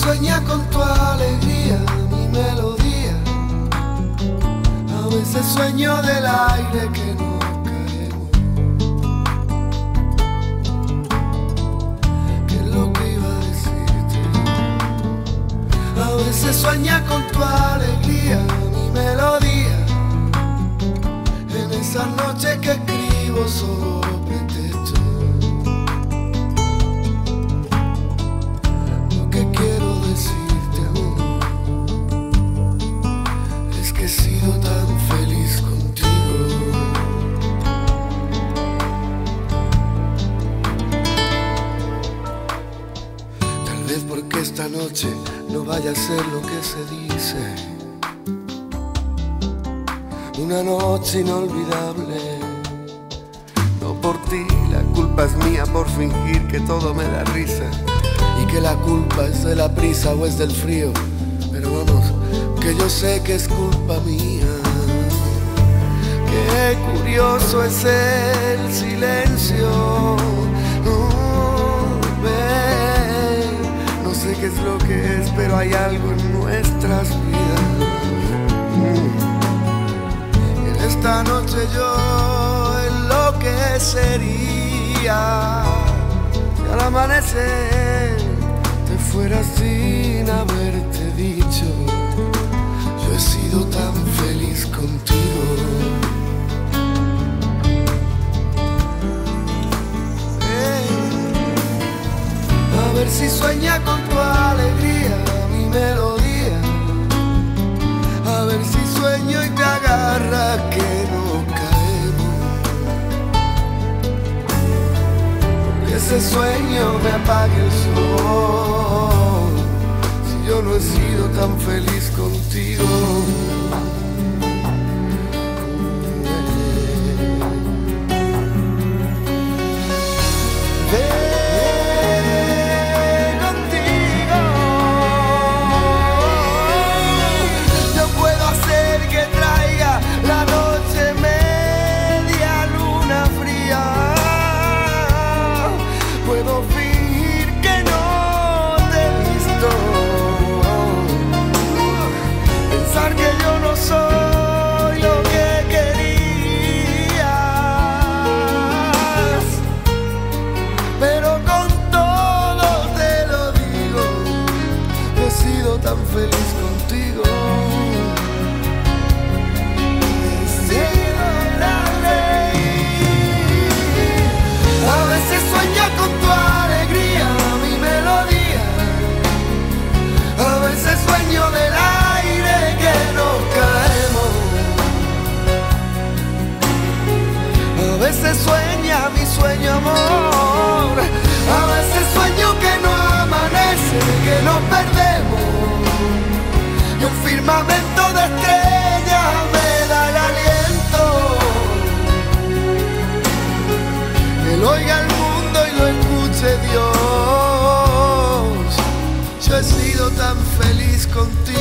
sueña con tu alegría, mi melodía. A veces sueño del aire que no caemos. ¿Qué es lo que iba a decirte? A veces sueña con tu alegría, mi melodía. En esa noche que escribo solo esta noche no vaya a ser lo que se dice. Una noche inolvidable. No por ti, la culpa es mía por fingir que todo me da risa. Y que la culpa es de la prisa o es del frío. Pero vamos, que yo sé que es culpa mía. Qué curioso es el silencio. Hay algo en nuestras vidas. En esta noche yo enloquecería. Y al amanecer te fueras sin haberte dicho. Yo he sido tan feliz contigo. A ver si sueña con tu alegría, A ver si sueño y te agarra que no caemos. Que ese sueño me apague el sol. Si yo no he sido tan feliz contigo. contigo.